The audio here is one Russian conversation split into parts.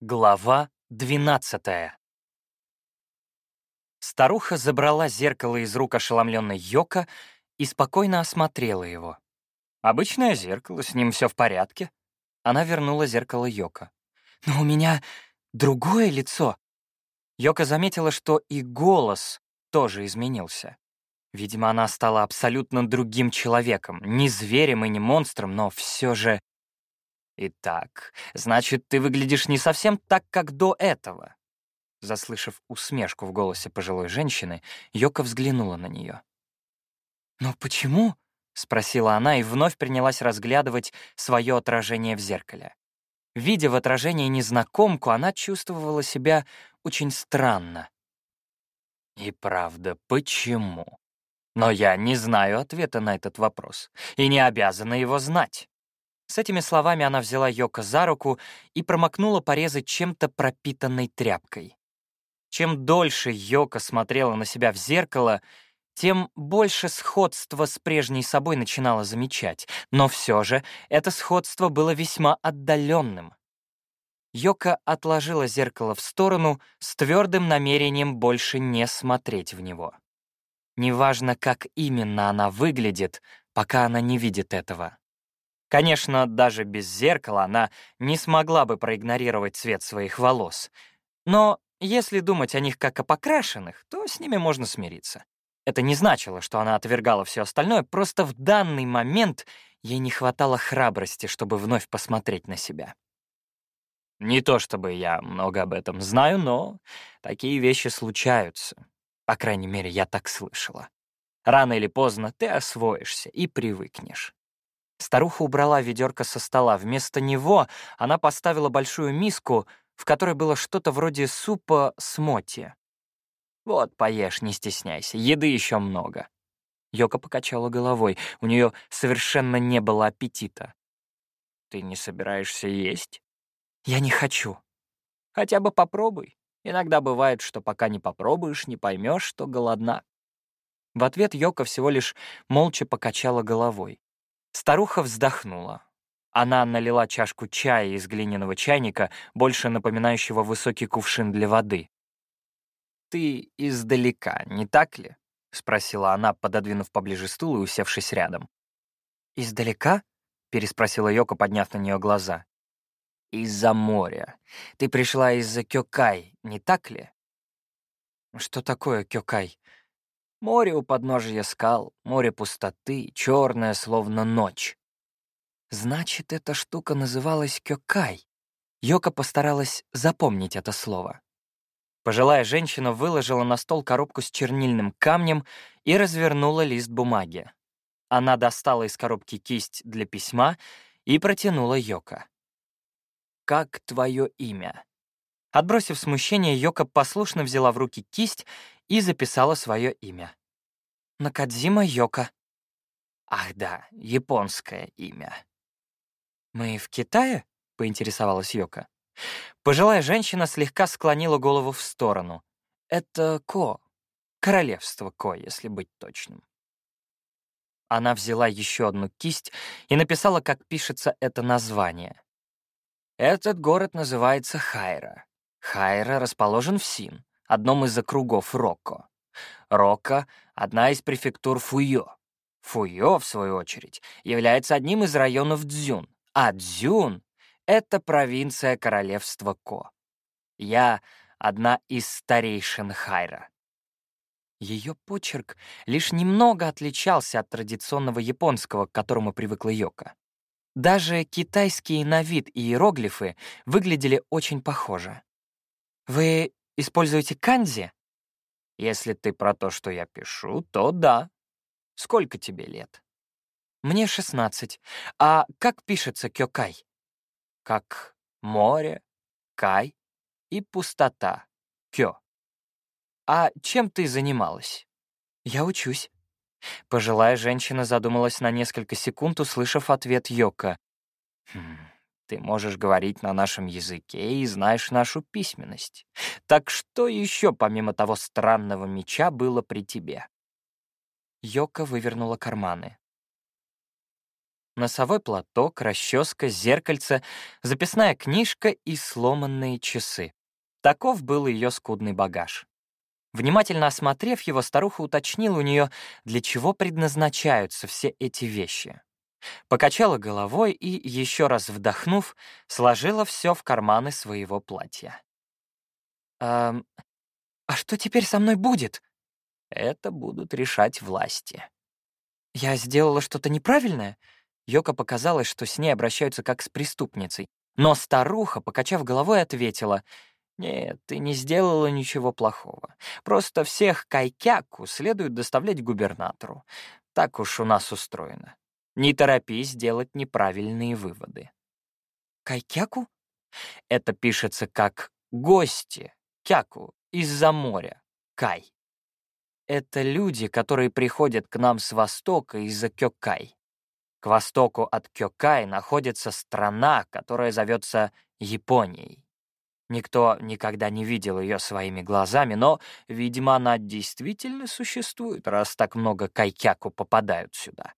Глава 12 Старуха забрала зеркало из рук ошеломленной Йока и спокойно осмотрела его. Обычное зеркало, с ним все в порядке. Она вернула зеркало Йока. «Но у меня другое лицо». Йока заметила, что и голос тоже изменился. Видимо, она стала абсолютно другим человеком, не зверем и не монстром, но все же «Итак, значит, ты выглядишь не совсем так, как до этого». Заслышав усмешку в голосе пожилой женщины, Йока взглянула на нее. «Но почему?» — спросила она и вновь принялась разглядывать свое отражение в зеркале. Видя в отражении незнакомку, она чувствовала себя очень странно. «И правда, почему?» Но я не знаю ответа на этот вопрос и не обязана его знать. С этими словами она взяла Йока за руку и промокнула порезы чем-то пропитанной тряпкой. Чем дольше Йока смотрела на себя в зеркало, тем больше сходства с прежней собой начинала замечать, но все же это сходство было весьма отдаленным. Йока отложила зеркало в сторону с твердым намерением больше не смотреть в него. Неважно, как именно она выглядит, пока она не видит этого. Конечно, даже без зеркала она не смогла бы проигнорировать цвет своих волос. Но если думать о них как о покрашенных, то с ними можно смириться. Это не значило, что она отвергала все остальное, просто в данный момент ей не хватало храбрости, чтобы вновь посмотреть на себя. Не то чтобы я много об этом знаю, но такие вещи случаются. По крайней мере, я так слышала. Рано или поздно ты освоишься и привыкнешь. Старуха убрала ведерко со стола. Вместо него она поставила большую миску, в которой было что-то вроде супа с моти. «Вот, поешь, не стесняйся, еды еще много». Йока покачала головой, у нее совершенно не было аппетита. «Ты не собираешься есть?» «Я не хочу». «Хотя бы попробуй. Иногда бывает, что пока не попробуешь, не поймешь, что голодна». В ответ Йока всего лишь молча покачала головой. Старуха вздохнула. Она налила чашку чая из глиняного чайника, больше напоминающего высокий кувшин для воды. «Ты издалека, не так ли?» — спросила она, пододвинув поближе стул и усевшись рядом. «Издалека?» — переспросила Йока, подняв на нее глаза. «Из-за моря. Ты пришла из-за Кёкай, не так ли?» «Что такое Кёкай?» Море у подножия скал, море пустоты, черное, словно ночь. Значит, эта штука называлась Кёкай. Йока постаралась запомнить это слово. Пожилая женщина выложила на стол коробку с чернильным камнем и развернула лист бумаги. Она достала из коробки кисть для письма и протянула Йока. «Как твое имя?» Отбросив смущение, Йока послушно взяла в руки кисть и записала свое имя. Накадзима Йока. Ах да, японское имя. «Мы в Китае?» — поинтересовалась Йока. Пожилая женщина слегка склонила голову в сторону. «Это Ко. Королевство Ко, если быть точным». Она взяла еще одну кисть и написала, как пишется это название. Этот город называется Хайра. Хайра расположен в Син одном из округов Рокко. Рокко — одна из префектур Фуйо. Фуйо, в свою очередь, является одним из районов Дзюн, а Дзюн — это провинция королевства Ко. Я — одна из старейшин Хайра. Ее почерк лишь немного отличался от традиционного японского, к которому привыкла Йока. Даже китайские на вид иероглифы выглядели очень похоже. «Вы Используете канзи? Если ты про то, что я пишу, то да. Сколько тебе лет? Мне 16. А как пишется кёкай? Как море, кай и пустота. Кё. А чем ты занималась? Я учусь. Пожилая женщина задумалась на несколько секунд, услышав ответ Йока. Хм, ты можешь говорить на нашем языке и знаешь нашу письменность. Так что еще, помимо того странного меча, было при тебе?» Йока вывернула карманы. Носовой платок, расческа, зеркальце, записная книжка и сломанные часы. Таков был ее скудный багаж. Внимательно осмотрев его, старуха уточнила у нее, для чего предназначаются все эти вещи. Покачала головой и, еще раз вдохнув, сложила все в карманы своего платья. «А, а что теперь со мной будет?» «Это будут решать власти». «Я сделала что-то неправильное?» Йока показалось, что с ней обращаются как с преступницей. Но старуха, покачав головой, ответила, «Нет, ты не сделала ничего плохого. Просто всех кайкяку следует доставлять губернатору. Так уж у нас устроено. Не торопись делать неправильные выводы». «Кайкяку?» Это пишется как «гости», «кяку», «из-за моря», «кай». Это люди, которые приходят к нам с востока из-за Кёкай. К востоку от Кёкай находится страна, которая зовется Японией. Никто никогда не видел ее своими глазами, но, видимо, она действительно существует, раз так много кайкяку попадают сюда.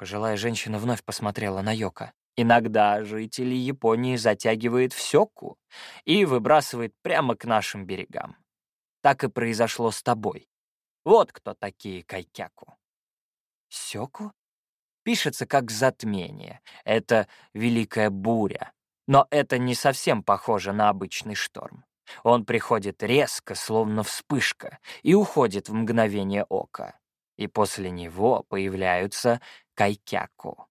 Пожилая женщина вновь посмотрела на Йока. Иногда жители Японии затягивает в и выбрасывает прямо к нашим берегам. Так и произошло с тобой. Вот кто такие кайкяку. Сёку? Пишется как затмение. Это великая буря, но это не совсем похоже на обычный шторм. Он приходит резко, словно вспышка, и уходит в мгновение ока. И после него появляются кайкяку.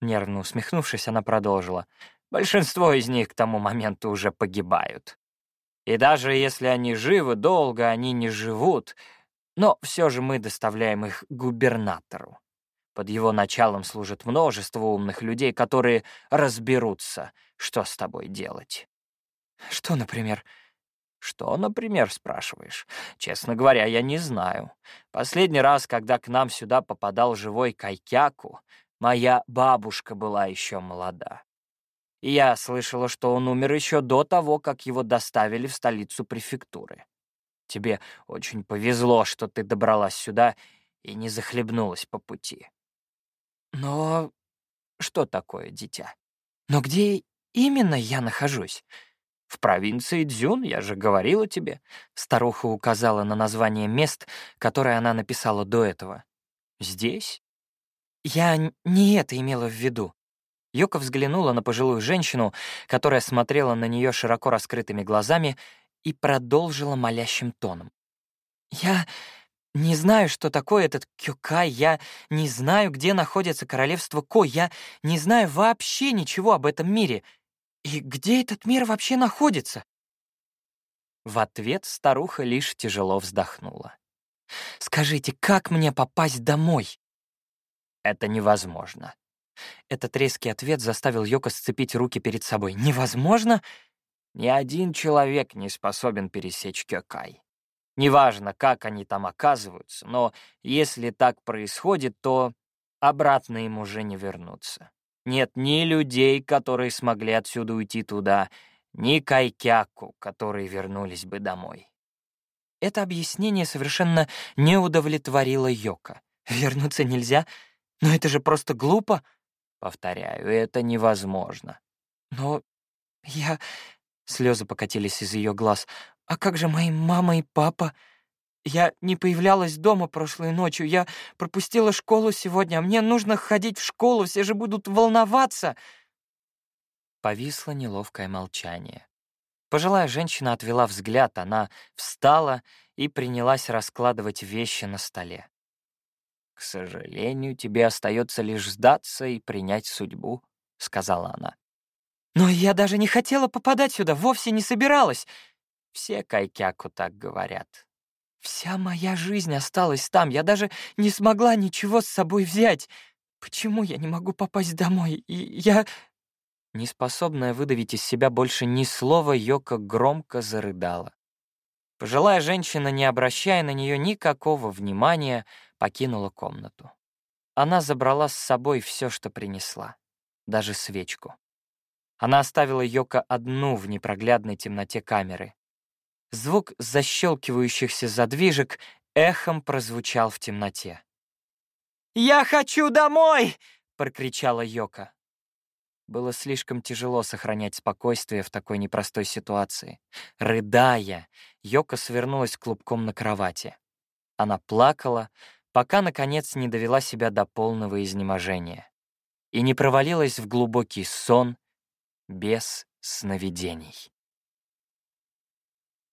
Нервно усмехнувшись, она продолжила. Большинство из них к тому моменту уже погибают. И даже если они живы долго, они не живут, но все же мы доставляем их губернатору. Под его началом служит множество умных людей, которые разберутся, что с тобой делать. Что, например? Что, например, спрашиваешь? Честно говоря, я не знаю. Последний раз, когда к нам сюда попадал живой Кайкяку, моя бабушка была еще молода. И я слышала, что он умер еще до того, как его доставили в столицу префектуры. Тебе очень повезло, что ты добралась сюда и не захлебнулась по пути. Но что такое дитя? Но где именно я нахожусь? В провинции Дзюн, я же говорила тебе. Старуха указала на название мест, которые она написала до этого. Здесь? Я не это имела в виду. Йока взглянула на пожилую женщину, которая смотрела на нее широко раскрытыми глазами и продолжила молящим тоном. «Я не знаю, что такое этот Кюкай, я не знаю, где находится королевство Ко, я не знаю вообще ничего об этом мире. И где этот мир вообще находится?» В ответ старуха лишь тяжело вздохнула. «Скажите, как мне попасть домой?» «Это невозможно». Этот резкий ответ заставил Йока сцепить руки перед собой. «Невозможно?» «Ни один человек не способен пересечь Кёкай. Неважно, как они там оказываются, но если так происходит, то обратно им уже не вернуться. Нет ни людей, которые смогли отсюда уйти туда, ни кайкяку, которые вернулись бы домой. Это объяснение совершенно не удовлетворило Йока. Вернуться нельзя? Но это же просто глупо. Повторяю, это невозможно. Но я... Слезы покатились из ее глаз. «А как же мои мама и папа? Я не появлялась дома прошлой ночью, я пропустила школу сегодня, а мне нужно ходить в школу, все же будут волноваться!» Повисло неловкое молчание. Пожилая женщина отвела взгляд, она встала и принялась раскладывать вещи на столе. «К сожалению, тебе остается лишь сдаться и принять судьбу», — сказала она. «Но я даже не хотела попадать сюда, вовсе не собиралась. Все кайкяку так говорят. Вся моя жизнь осталась там, я даже не смогла ничего с собой взять. Почему я не могу попасть домой? И я...» Неспособная выдавить из себя больше ни слова, Йока громко зарыдала. Пожилая женщина, не обращая на нее никакого внимания, покинула комнату. Она забрала с собой все, что принесла, даже свечку. Она оставила Йока одну в непроглядной темноте камеры. Звук защелкивающихся задвижек эхом прозвучал в темноте. «Я хочу домой! прокричала Йока. Было слишком тяжело сохранять спокойствие в такой непростой ситуации. Рыдая, Йока свернулась клубком на кровати. Она плакала, пока, наконец, не довела себя до полного изнеможения и не провалилась в глубокий сон без сновидений.